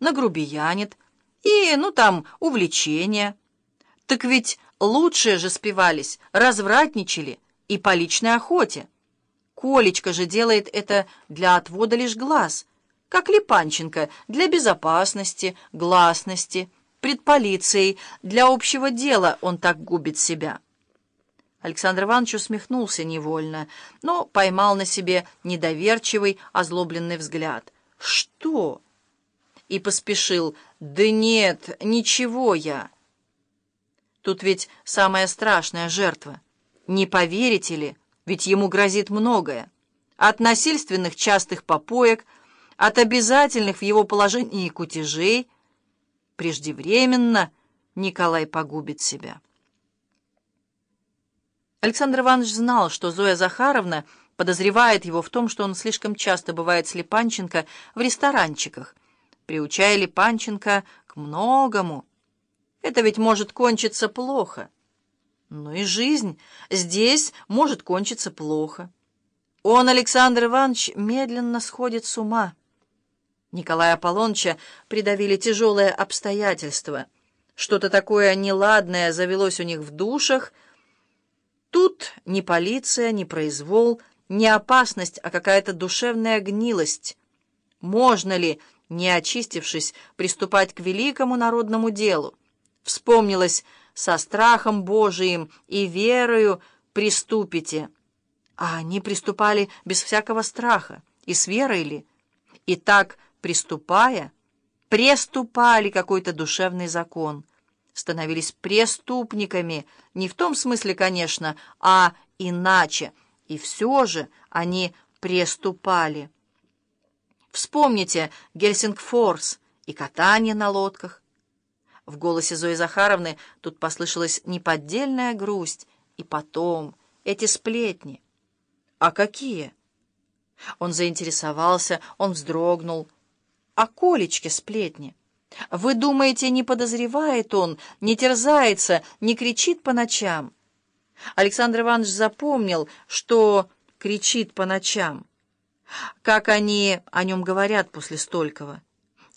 нагрубиянит, и, ну там, увлечения. Так ведь лучшие же спивались, развратничали и по личной охоте. Колечка же делает это для отвода лишь глаз, как Липанченко для безопасности, гласности, пред полицией, для общего дела он так губит себя. Александр Иванович усмехнулся невольно, но поймал на себе недоверчивый, озлобленный взгляд. «Что?» И поспешил. «Да нет, ничего я». Тут ведь самая страшная жертва. Не поверите ли, ведь ему грозит многое. От насильственных частых попоек, от обязательных в его положении кутежей. Преждевременно Николай погубит себя. Александр Иванович знал, что Зоя Захаровна подозревает его в том, что он слишком часто бывает с Липанченко в ресторанчиках, приучая Липанченко к многому. Это ведь может кончиться плохо. Ну и жизнь здесь может кончиться плохо. Он, Александр Иванович, медленно сходит с ума. Николая Аполлоныча придавили тяжелые обстоятельства. Что-то такое неладное завелось у них в душах — Тут ни полиция, ни произвол, не опасность, а какая-то душевная гнилость. Можно ли, не очистившись, приступать к великому народному делу? Вспомнилось «со страхом Божиим и верою приступите». А они приступали без всякого страха, и с верой ли? И так, приступая, преступали какой-то душевный закон — становились преступниками, не в том смысле, конечно, а иначе, и все же они преступали. Вспомните Гельсингфорс и катание на лодках. В голосе Зои Захаровны тут послышалась неподдельная грусть, и потом эти сплетни. А какие? Он заинтересовался, он вздрогнул. А Колечке сплетни? Вы думаете, не подозревает он, не терзается, не кричит по ночам? Александр Иванович запомнил, что кричит по ночам. Как они о нем говорят после столького.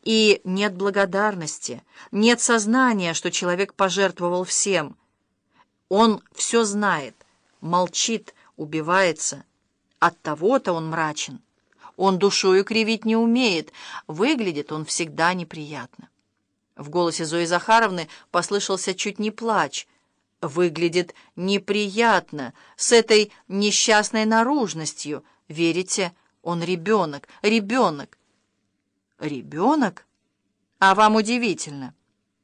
И нет благодарности, нет сознания, что человек пожертвовал всем. Он все знает, молчит, убивается. От того-то он мрачен. Он душою кривить не умеет, выглядит он всегда неприятно. В голосе Зои Захаровны послышался чуть не плач. Выглядит неприятно, с этой несчастной наружностью. Верите, он ребенок, ребенок. Ребенок? А вам удивительно?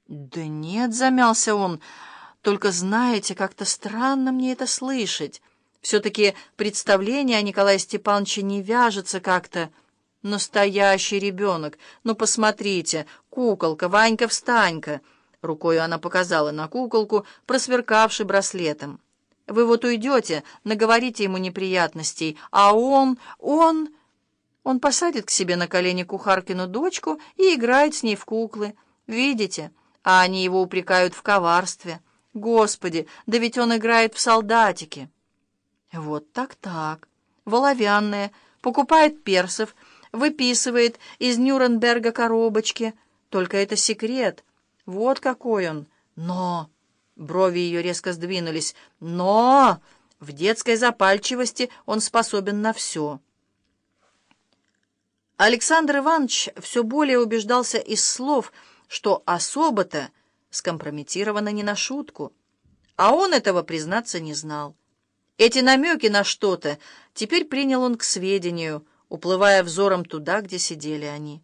Да нет, замялся он, только знаете, как-то странно мне это слышать. Все-таки представление о Николае Степановиче не вяжется как-то. Настоящий ребенок. Ну, посмотрите, куколка, Ванька-встанька. Рукою она показала на куколку, просверкавший браслетом. Вы вот уйдете, наговорите ему неприятностей, а он, он... Он посадит к себе на колени кухаркину дочку и играет с ней в куклы. Видите? А они его упрекают в коварстве. Господи, да ведь он играет в солдатики. Вот так-так. Воловянная, покупает персов, выписывает из Нюрнберга коробочки. Только это секрет. Вот какой он. Но... Брови ее резко сдвинулись. Но... В детской запальчивости он способен на все. Александр Иванович все более убеждался из слов, что особо-то скомпрометировано не на шутку. А он этого, признаться, не знал. Эти намеки на что-то теперь принял он к сведению, уплывая взором туда, где сидели они.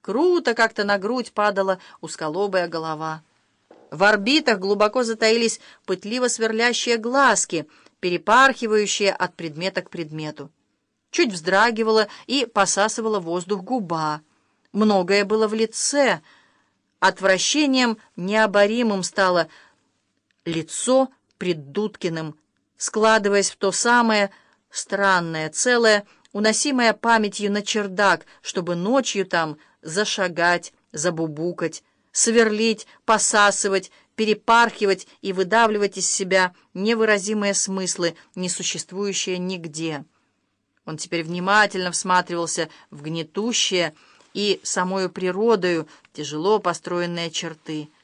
Круто как-то на грудь падала узколобая голова. В орбитах глубоко затаились пытливо сверлящие глазки, перепархивающие от предмета к предмету. Чуть вздрагивала и посасывала воздух губа. Многое было в лице. Отвращением необоримым стало лицо пред Дудкиным, складываясь в то самое странное целое, уносимое памятью на чердак, чтобы ночью там зашагать, забубукать, сверлить, посасывать, перепархивать и выдавливать из себя невыразимые смыслы, не существующие нигде. Он теперь внимательно всматривался в гнетущее и самою природою тяжело построенные черты —